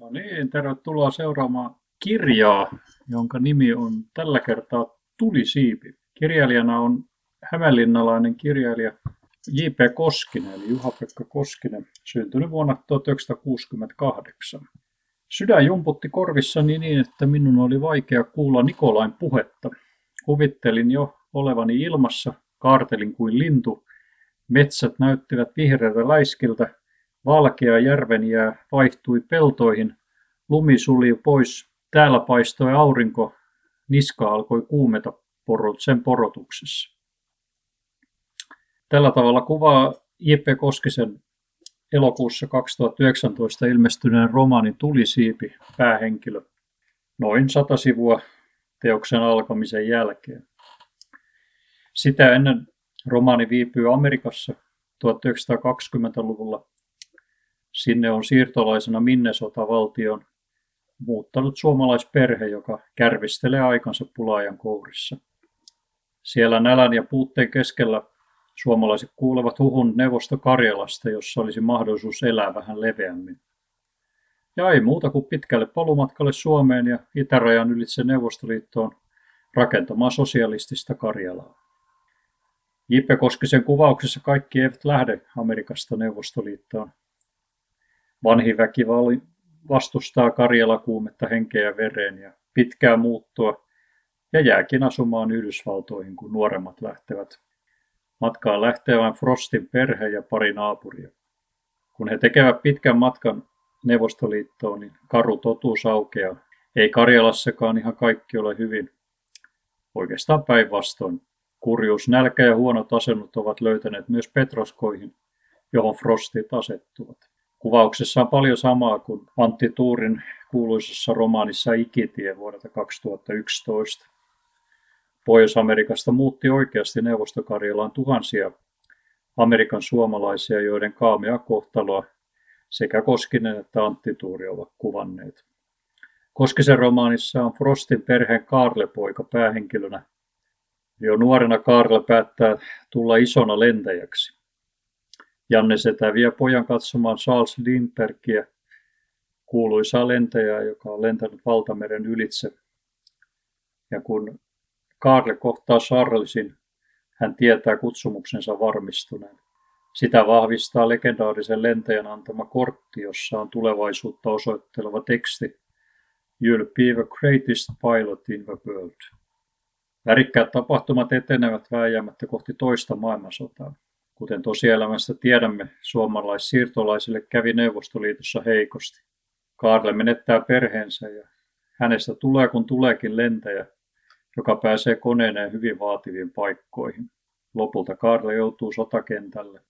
No niin, tervetuloa seuraamaan kirjaa, jonka nimi on tällä kertaa Tulisiipi. Kirjailijana on hämeenlinnalainen kirjailija J.P. Koskinen, eli Juha-Pekka Koskinen, syntynyt vuonna 1968. Sydän jumputti korvissani niin, että minun oli vaikea kuulla Nikolain puhetta. Kuvittelin jo olevani ilmassa, kaartelin kuin lintu. Metsät näyttivät vihreältä läiskiltä, valkea järvenjää vaihtui peltoihin, lumi suli pois, täällä paistoi aurinko, niska alkoi kuumeta porot, sen porotuksessa. Tällä tavalla kuvaa J.P. Koskisen elokuussa 2019 ilmestyneen romaanin Tulisiipi päähenkilö noin sata sivua teoksen alkamisen jälkeen. Sitä ennen romaani viipyy Amerikassa 1920-luvulla. Sinne on siirtolaisena Minnesota-valtion muuttanut suomalaisperhe, joka kärvistelee aikansa pulaajan kourissa. Siellä nälän ja puutteen keskellä Suomalaiset kuulevat huhun neuvosto Karjalasta, jossa olisi mahdollisuus elää vähän leveämmin. Ja ei muuta kuin pitkälle palumatkalle Suomeen ja itärajan ylitse Neuvostoliittoon rakentamaan sosialistista Karjalaa. J.P. Koskisen kuvauksessa kaikki eivät lähde Amerikasta Neuvostoliittoon. Vanhi väki vastustaa Karjala-kuumetta henkeä ja vereen ja pitkää muuttoa ja jääkin asumaan Yhdysvaltoihin, kun nuoremmat lähtevät Matkaan lähtee vain Frostin perhe ja pari naapuria. Kun he tekevät pitkän matkan Neuvostoliittoon, niin karu totuus aukeaa. Ei Karjalassakaan ihan kaikki ole hyvin. Oikeastaan päinvastoin. Kurjuus, nälkä ja huonot asennut ovat löytäneet myös Petroskoihin, johon Frostit asettuvat. Kuvauksessa on paljon samaa kuin Antti Tuurin kuuluisessa romaanissa Ikitie vuodelta 2011. Pohjois-Amerikasta muutti oikeasti Neuvostokarjalaan tuhansia Amerikan suomalaisia, joiden kaamea kohtaloa sekä Koskinen että Antti Tuuri ovat kuvanneet. Koskisen romaanissa on Frostin perheen Kaarle-poika päähenkilönä. Jo nuorena Kaarle päättää tulla isona lentäjäksi. Janne Setä vie pojan katsomaan Charles Lindbergia, kuuluisaa lentäjää, joka on lentänyt valtameren ylitse. Ja kun Kaarle kohtaa Charlesin. Hän tietää kutsumuksensa varmistuneen. Sitä vahvistaa legendaarisen lentäjän antama kortti, jossa on tulevaisuutta osoitteleva teksti You'll be the greatest pilot in the world. Värikkäät tapahtumat etenevät vääjäämättä kohti toista maailmansotaa. Kuten tosielämässä tiedämme, suomalaissiirtolaisille kävi Neuvostoliitossa heikosti. Kaarle menettää perheensä ja hänestä tulee kun tuleekin lentäjä, joka pääsee koneineen hyvin vaativiin paikkoihin. Lopulta Kaarle joutuu sotakentälle.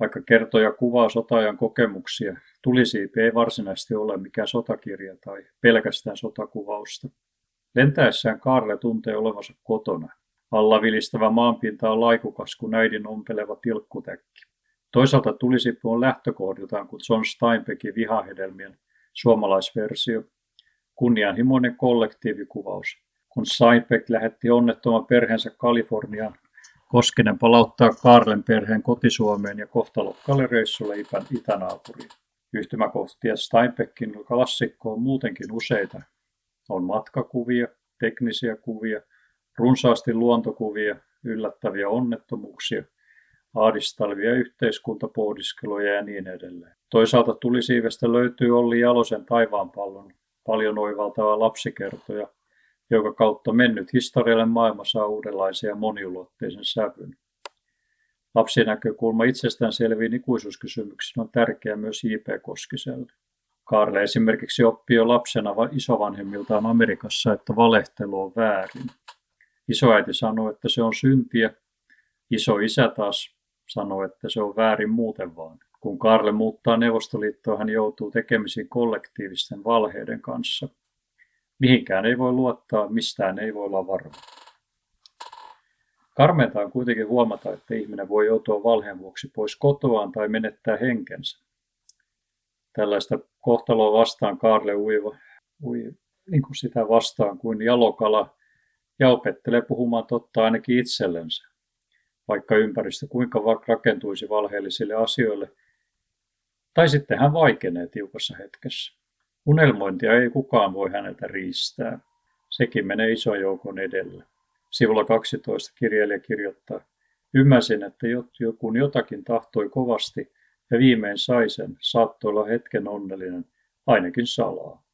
Vaikka kertoja kuvaa sotajan kokemuksia, tulisiipi ei varsinaisesti ole mikään sotakirja tai pelkästään sotakuvausta. Lentäessään Kaarle tuntee olevansa kotona. Alla vilistävä maanpinta on laikukas kuin äidin ompeleva tilkkutäkki. Toisaalta tulisipi on lähtökohdiltaan kuin John Steinbeckin vihahedelmien suomalaisversio, kunnianhimoinen kollektiivikuvaus, kun Saipek lähetti onnettoman perheensä Kaliforniaan. Koskinen palauttaa Karlen perheen kotisuomeen ja kohtalokkaalle reissulle itänaapuriin. Yhtymäkohtia Steinbeckin klassikko on muutenkin useita. On matkakuvia, teknisiä kuvia, runsaasti luontokuvia, yllättäviä onnettomuuksia, aadistalvia yhteiskuntapohdiskeluja ja niin edelleen. Toisaalta tulisiivestä löytyy Olli Jalosen taivaanpallon, paljon oivaltavaa lapsikertoja, jonka kautta mennyt historiallinen maailma saa uudenlaisia moniulotteisen sävyn. Lapsinäkökulma itsestään selviin ikuisuuskysymyksiin on tärkeä myös J.P. Koskiselle. Kaarle esimerkiksi oppii jo lapsena isovanhemmiltaan Amerikassa, että valehtelu on väärin. Isoäiti sanoi, että se on syntiä. Iso isä taas sanoi, että se on väärin muuten vaan. Kun Karle muuttaa Neuvostoliittoon, hän joutuu tekemisiin kollektiivisten valheiden kanssa. Mihinkään ei voi luottaa, mistään ei voi olla varma. Karmeinta on kuitenkin huomata, että ihminen voi joutua valheen vuoksi pois kotoaan tai menettää henkensä. Tällaista kohtaloa vastaan Kaarle uiva, ui, niin kuin sitä vastaan kuin jalokala ja opettelee puhumaan totta ainakin itsellensä. Vaikka ympäristö kuinka rakentuisi valheellisille asioille, tai sitten hän vaikenee tiukassa hetkessä. Unelmointia ei kukaan voi häneltä riistää. Sekin menee iso joukon edelle. Sivulla 12 kirjailija kirjoittaa, Ymmärsin, että kun jotakin tahtoi kovasti ja viimein sai sen, saattoi olla hetken onnellinen, ainakin salaa.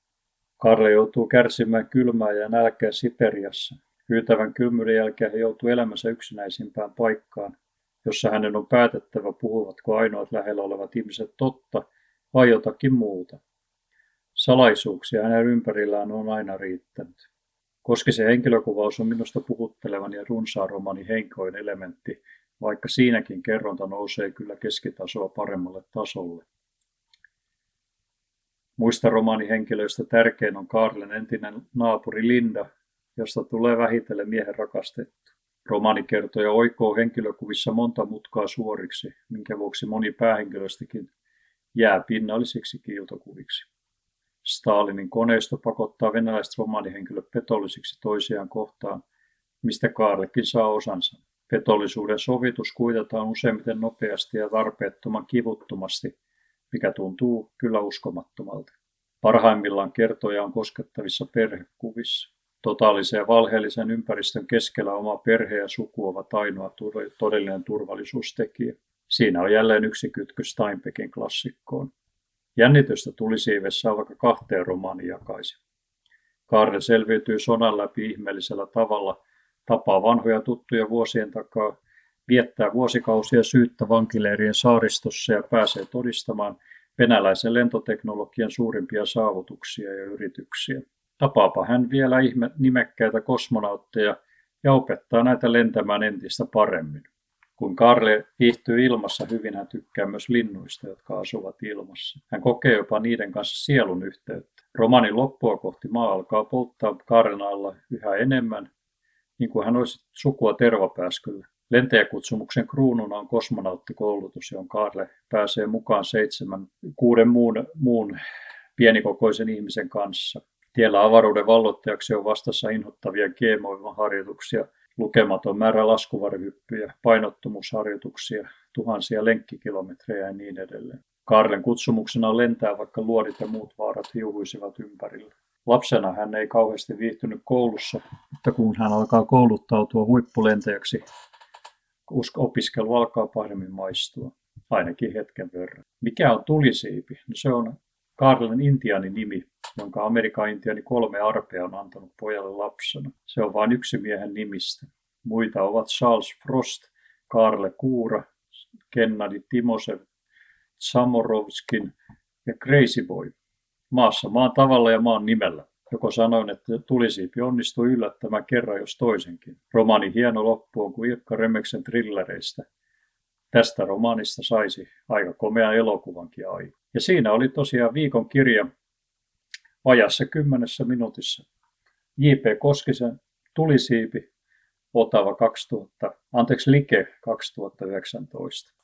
Karle joutuu kärsimään kylmää ja nälkää Siperiassa. Hyytävän kylmyyden jälkeen hän joutuu elämänsä yksinäisimpään paikkaan, jossa hänen on päätettävä, puhuvatko ainoat lähellä olevat ihmiset totta vai jotakin muuta. Salaisuuksia hänen ympärillään on aina riittänyt. Koska se henkilökuvaus on minusta puhuttelevan ja runsaan romani henkkoin elementti, vaikka siinäkin kerronta nousee kyllä keskitasoa paremmalle tasolle. Muista romaanihenkilöistä tärkein on Karlen entinen naapuri Linda, josta tulee vähitellen miehen rakastettu. Romaani kertoo ja oikoo henkilökuvissa monta mutkaa suoriksi, minkä vuoksi moni päähenkilöstäkin jää pinnallisiksi kiiltokuviksi. Stalinin koneisto pakottaa venäläiset romaanihenkilöt petollisiksi toisiaan kohtaan, mistä Kaarlekin saa osansa. Petollisuuden sovitus kuitataan useimmiten nopeasti ja tarpeettoman kivuttomasti, mikä tuntuu kyllä uskomattomalta. Parhaimmillaan kertoja on koskettavissa perhekuvissa. Totaalisen ja valheellisen ympäristön keskellä oma perhe ja suku ovat ainoa todellinen turvallisuustekijä. Siinä on jälleen yksi kytky Steinbeckin klassikkoon. Jännitystä siivessä vaikka kahteen romaani jakaisi. Kaarle selviytyy sodan läpi ihmeellisellä tavalla, tapaa vanhoja tuttuja vuosien takaa, viettää vuosikausia syyttä vankileirien saaristossa ja pääsee todistamaan venäläisen lentoteknologian suurimpia saavutuksia ja yrityksiä. Tapaapa hän vielä ihme nimekkäitä kosmonautteja ja opettaa näitä lentämään entistä paremmin. Kun Karle viihtyy ilmassa hyvin, hän tykkää myös linnuista, jotka asuvat ilmassa. Hän kokee jopa niiden kanssa sielun yhteyttä. Romanin loppua kohti maa alkaa polttaa Karlen alla yhä enemmän, niin kuin hän olisi sukua tervapääskyllä. Lentäjäkutsumuksen kruununa on kosmonauttikoulutus, johon Karle pääsee mukaan seitsemän, kuuden muun, muun pienikokoisen ihmisen kanssa. Tiellä avaruuden vallottajaksi on vastassa inhottavia keemoimaharjoituksia, lukematon määrä laskuvarhyppyjä, painottomuusharjoituksia, tuhansia lenkkikilometrejä ja niin edelleen. Karlen kutsumuksena lentää, vaikka luodit ja muut vaarat hiuhuisivat ympärillä. Lapsena hän ei kauheasti viihtynyt koulussa, mutta kun hän alkaa kouluttautua huippulentäjäksi, opiskelu alkaa paremmin maistua, ainakin hetken verran. Mikä on tulisiipi? No se on Karlen intianin nimi, jonka Amerikan intiani kolme arpea on antanut pojalle lapsena. Se on vain yksi miehen nimistä. Muita ovat Charles Frost, Karle Kuura, Kennedy Timosev, Samorovskin ja Crazy Boy. Maassa maan tavalla ja maan nimellä. Joko sanoin, että tulisiipi onnistui yllättämään kerran jos toisenkin. Romaani hieno loppu on kuin Ilkka Remeksen trillereistä. Tästä romaanista saisi aika komea elokuvankin aika. Ja siinä oli tosiaan viikon kirja ajassa kymmenessä minuutissa. J.P. Koskisen Tulisiipi, Otava 2000, anteeksi Like 2019.